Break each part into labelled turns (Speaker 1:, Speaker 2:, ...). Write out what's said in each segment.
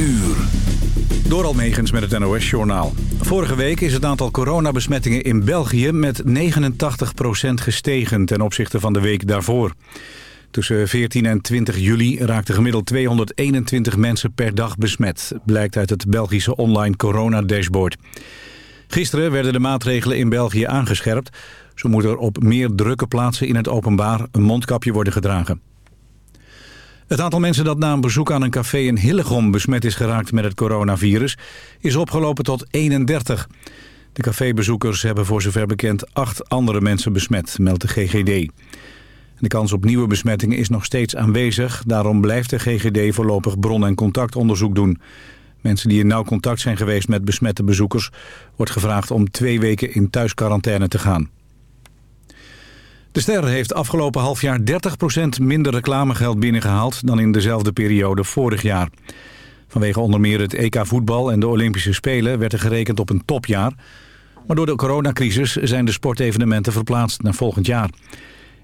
Speaker 1: uur.
Speaker 2: Door Almegens met het NOS-journaal. Vorige week is het aantal coronabesmettingen in België met 89% gestegen ten opzichte van de week daarvoor. Tussen 14 en 20 juli raakten gemiddeld 221 mensen per dag besmet, blijkt uit het Belgische online coronadashboard. Gisteren werden de maatregelen in België aangescherpt. Zo moet er op meer drukke plaatsen in het openbaar een mondkapje worden gedragen. Het aantal mensen dat na een bezoek aan een café in Hillegom besmet is geraakt met het coronavirus is opgelopen tot 31. De cafébezoekers hebben voor zover bekend acht andere mensen besmet, meldt de GGD. De kans op nieuwe besmettingen is nog steeds aanwezig. Daarom blijft de GGD voorlopig bron- en contactonderzoek doen. Mensen die in nauw contact zijn geweest met besmette bezoekers... wordt gevraagd om twee weken in thuisquarantaine te gaan. De Ster heeft afgelopen half jaar 30% minder reclamegeld binnengehaald... dan in dezelfde periode vorig jaar. Vanwege onder meer het EK voetbal en de Olympische Spelen... werd er gerekend op een topjaar. Maar door de coronacrisis zijn de sportevenementen verplaatst naar volgend jaar.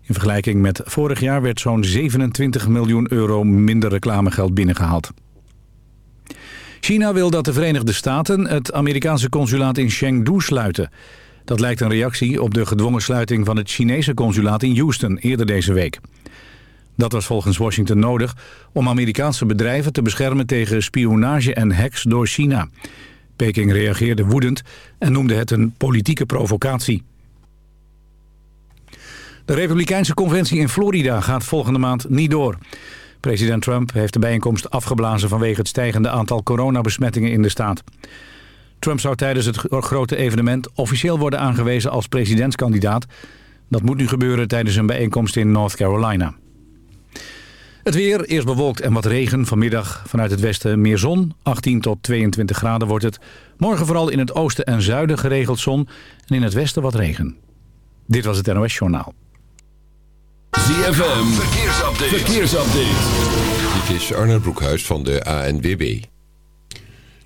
Speaker 2: In vergelijking met vorig jaar werd zo'n 27 miljoen euro minder reclamegeld binnengehaald. China wil dat de Verenigde Staten het Amerikaanse consulaat in Chengdu sluiten. Dat lijkt een reactie op de gedwongen sluiting van het Chinese consulaat in Houston eerder deze week. Dat was volgens Washington nodig om Amerikaanse bedrijven te beschermen tegen spionage en hacks door China. Peking reageerde woedend en noemde het een politieke provocatie. De Republikeinse conventie in Florida gaat volgende maand niet door. President Trump heeft de bijeenkomst afgeblazen vanwege het stijgende aantal coronabesmettingen in de staat. Trump zou tijdens het grote evenement officieel worden aangewezen als presidentskandidaat. Dat moet nu gebeuren tijdens een bijeenkomst in North Carolina. Het weer, eerst bewolkt en wat regen. Vanmiddag vanuit het westen meer zon. 18 tot 22 graden wordt het. Morgen vooral in het oosten en zuiden geregeld zon. En in het westen wat regen. Dit was het NOS Journaal.
Speaker 1: ZFM, verkeersupdate. verkeersupdate.
Speaker 3: Dit is Arnold Broekhuis van de ANWB.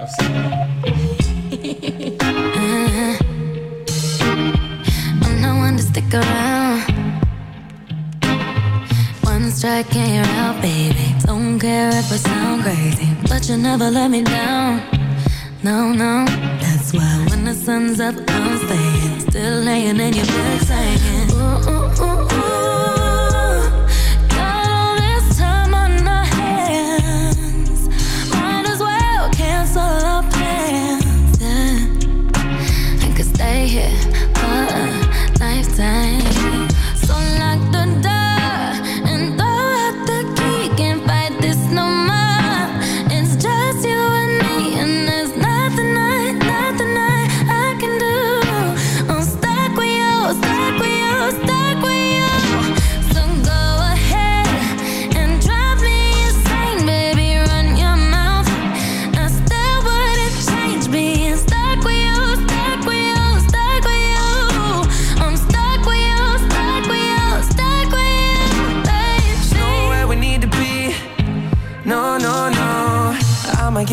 Speaker 4: I'm uh-huh. oh, not one to stick around. One strike and you're out, baby. Don't care if I sound crazy, but you never let me down. No, no, that's why when the sun's up, I'm staying. Still laying in your bed saying, ooh, ooh, ooh.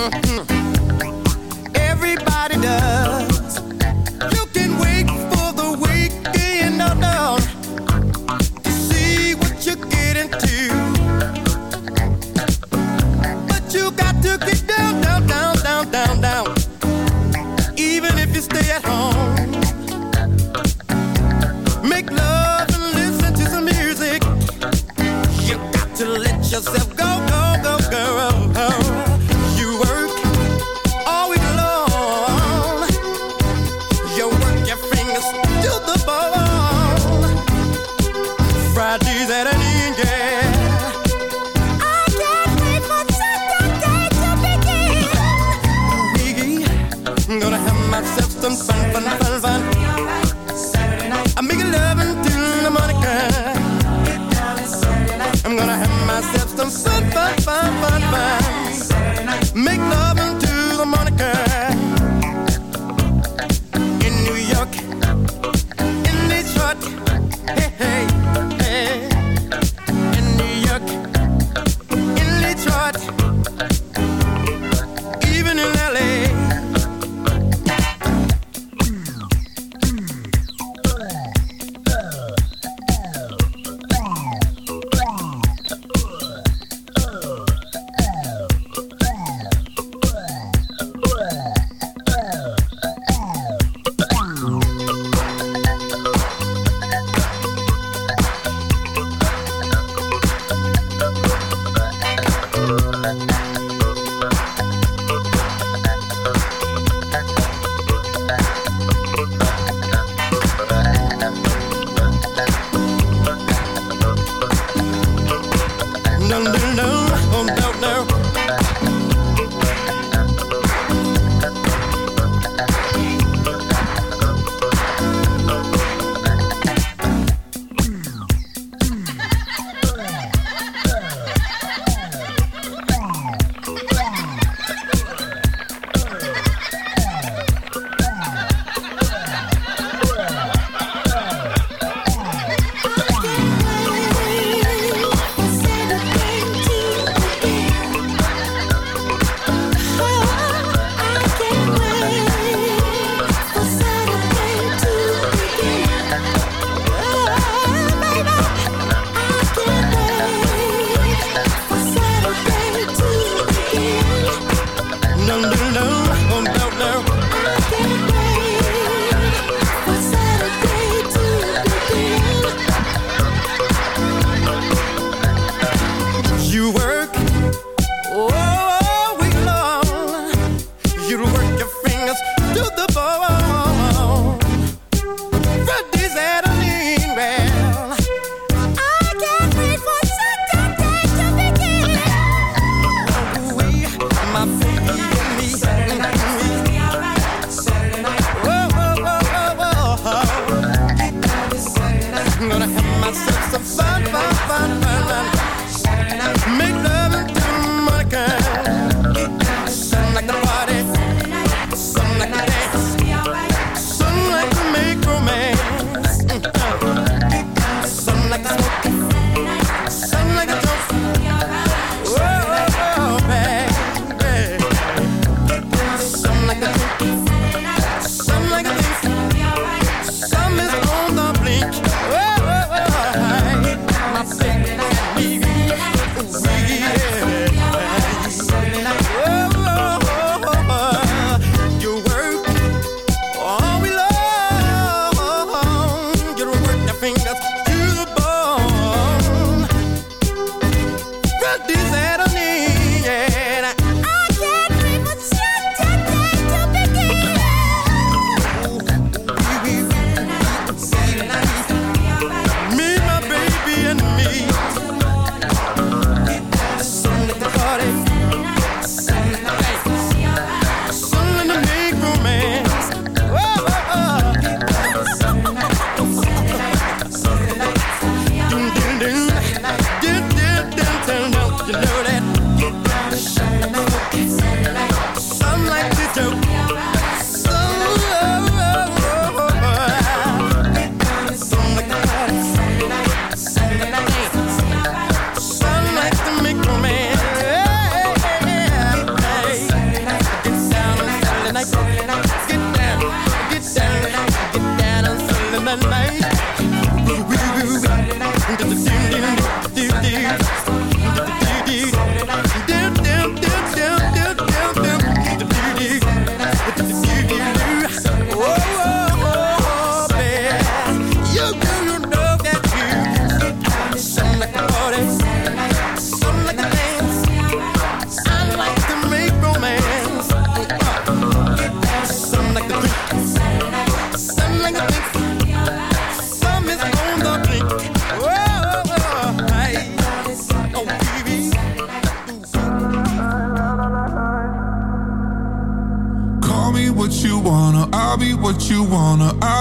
Speaker 5: mm-hmm.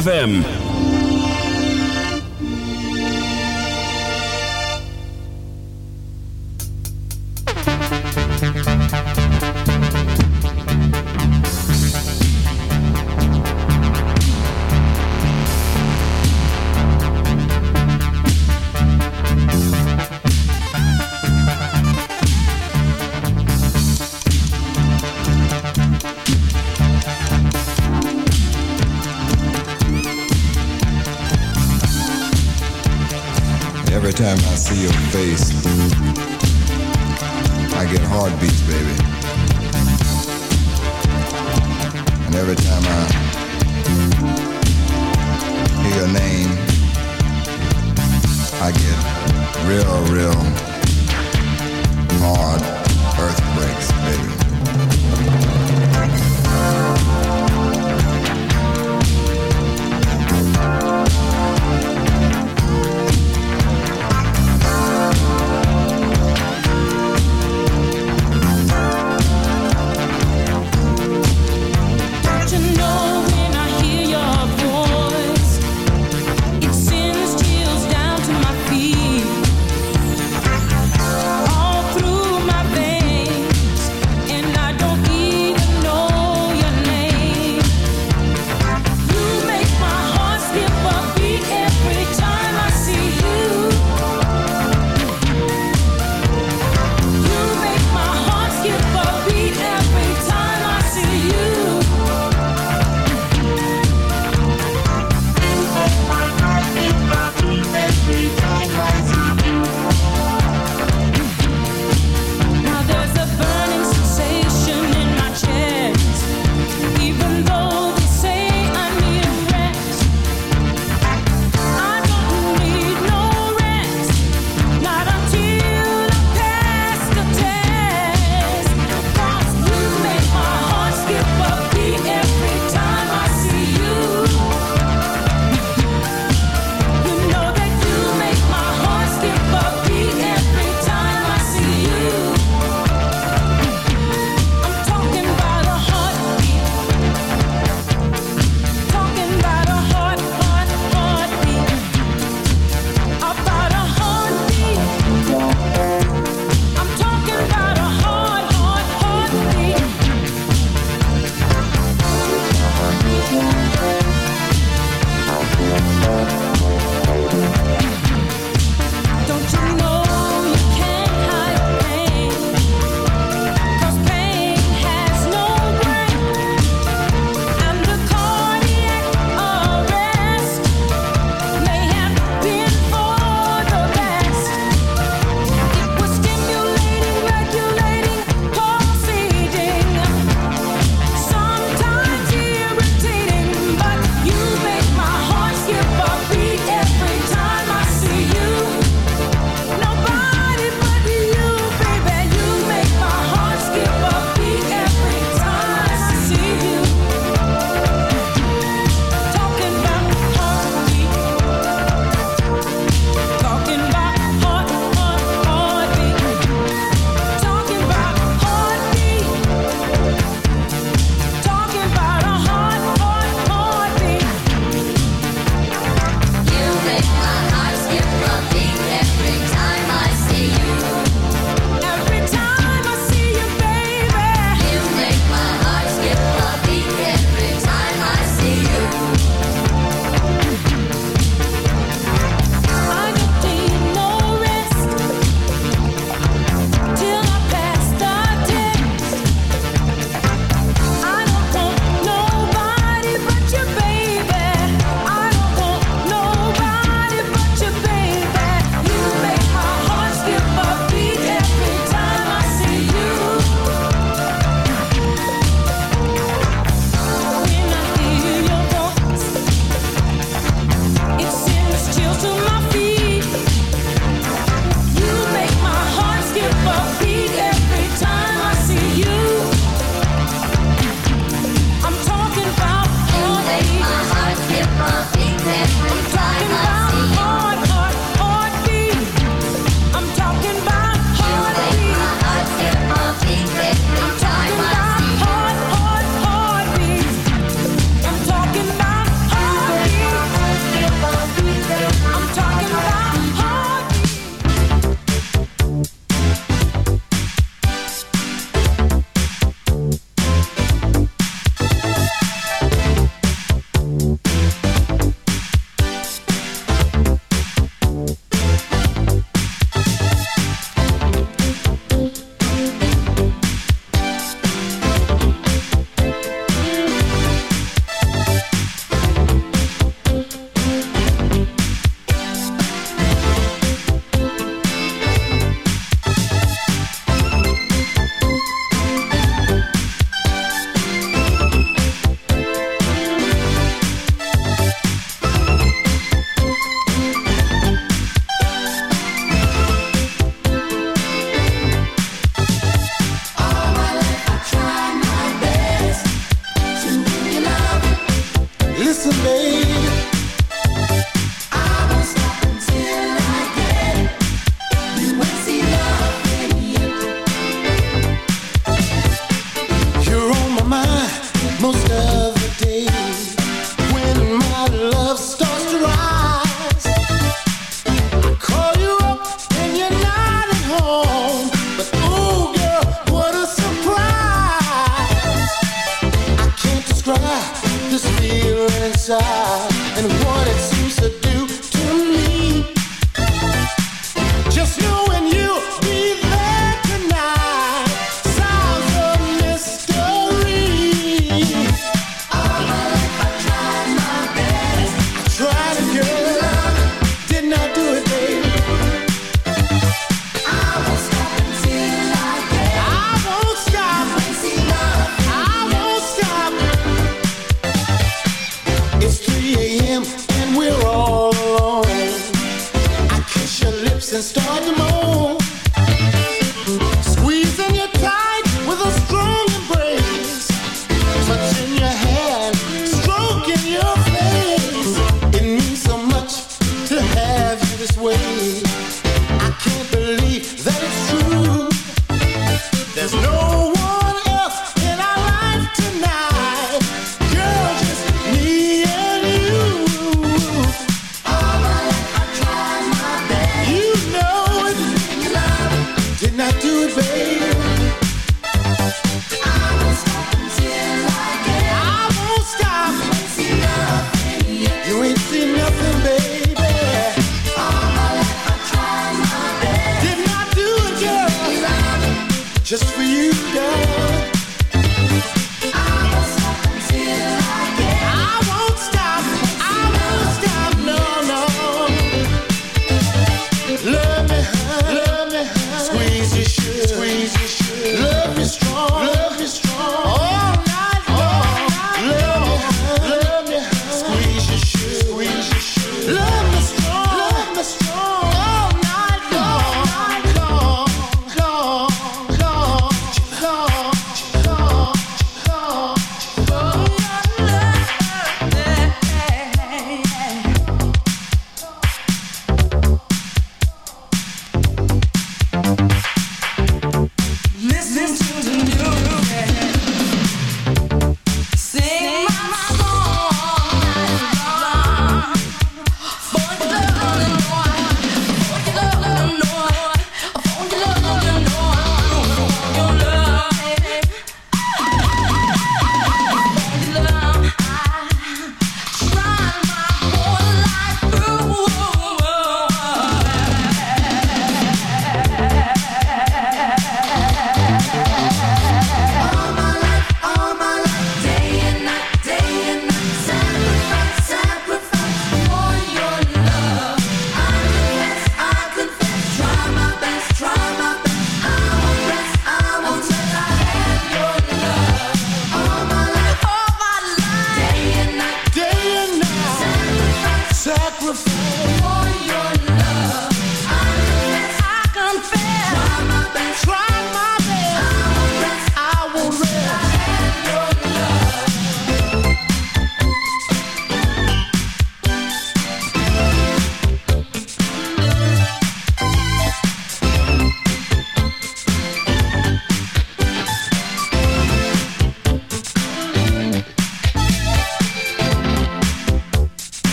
Speaker 1: ZFM.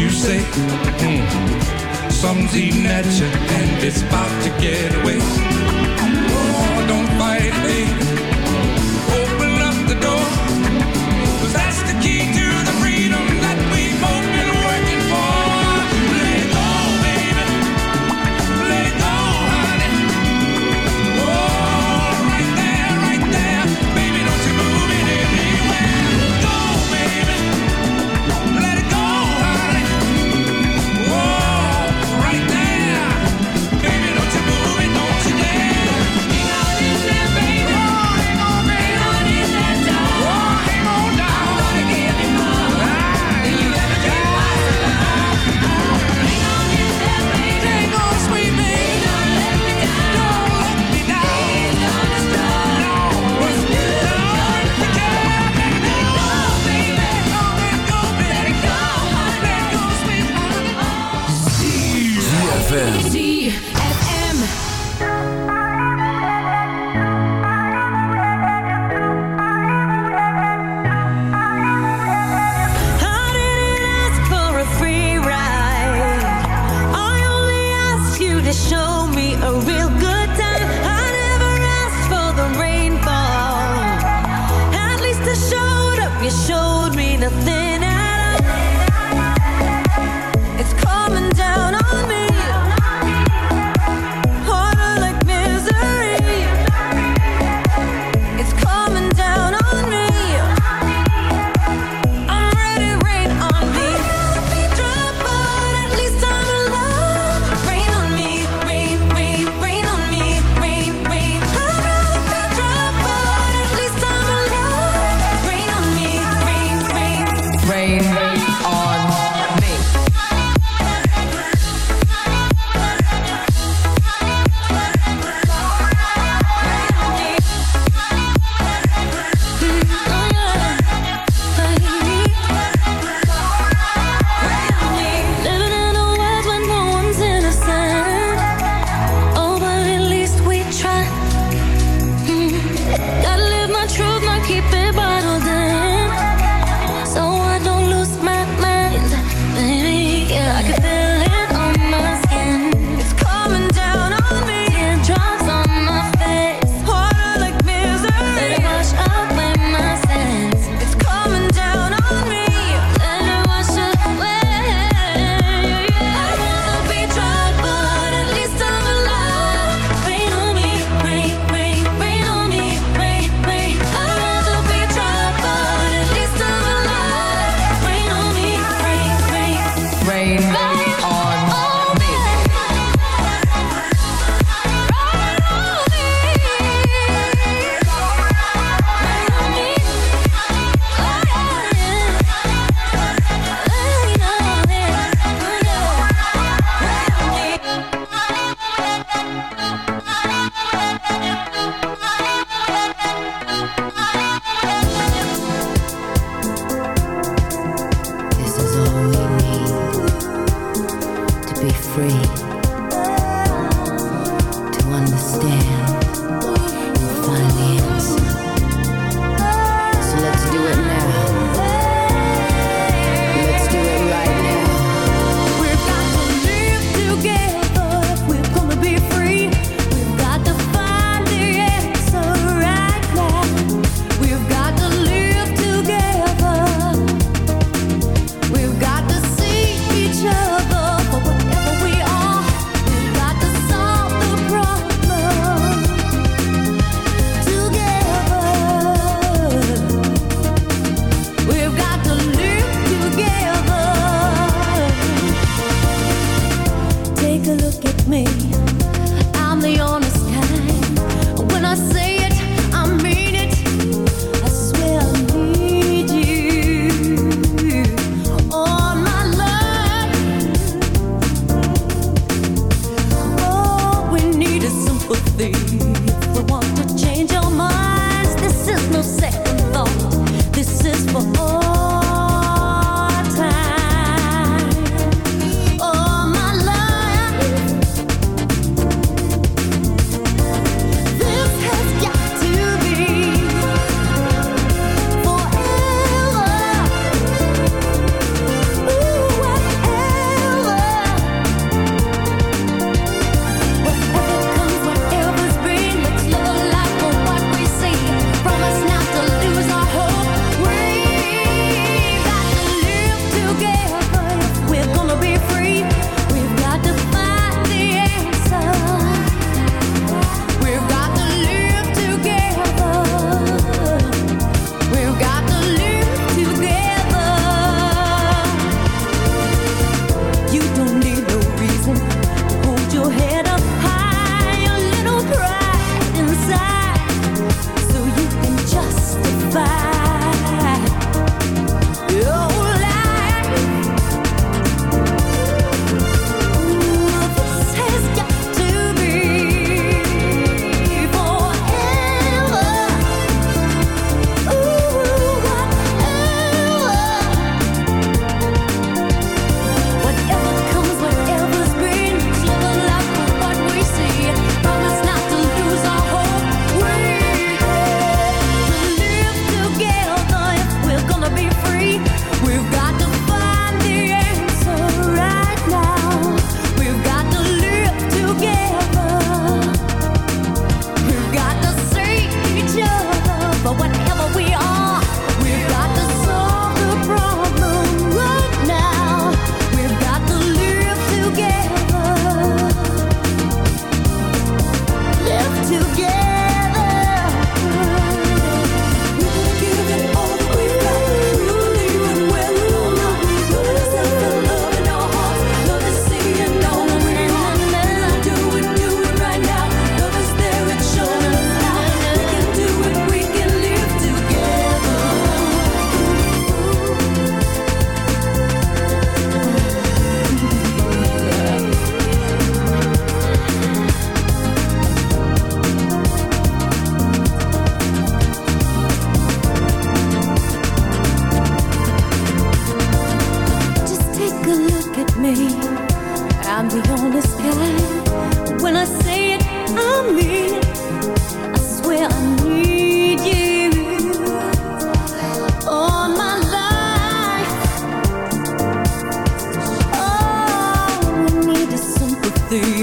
Speaker 6: you say.
Speaker 4: Mm. Eating at you and it's about to get away. Oh, don't fight, baby.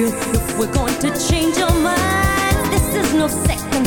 Speaker 7: If we're
Speaker 8: going to change our minds, this is no second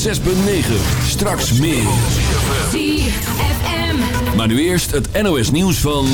Speaker 9: 106.9. Straks meer.
Speaker 1: ZFM.
Speaker 9: Maar nu eerst het NOS nieuws van...